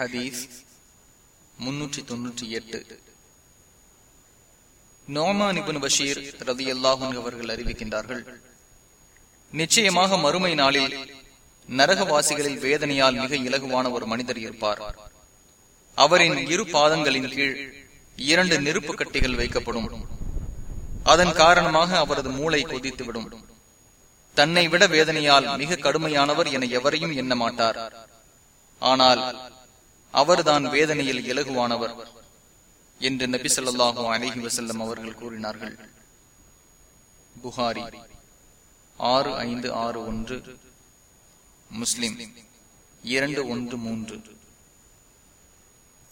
ஹதீஸ் முன்னூற்றி தொன்னூற்றி எட்டு. நோமான் இபின் பஷீர் ரதி அல்லாஹூன் அவர்கள் அறிவிக்கின்றார்கள் நிச்சயமாக மறுமை நாளில் நரகவாசிகளில் வேதனையால் மிக இலகுவான ஒரு மனிதர் இருப்பார். அவரின் இரு பாதங்களின் கீழ் இரண்டு நெருப்பு கட்டிகள் வைக்கப்படும். அதன் காரணமாக அவரது மூளை கொதித்துவிடும். தன்னை விட வேதனையால் மிக கடுமையானவர் என எவரையும் எண்ண மாட்டார். ஆனால் அவர்தான் வேதனையில் இலகுவானவர் என்று நபி சொல்லாஹு அலஹி வசல்லம் அவர்கள் கூறினார்கள். புகாரி ஆறு ஐந்து ஆறு ஒன்று முஸ்லிம் இரண்டு ஒன்று மூன்று.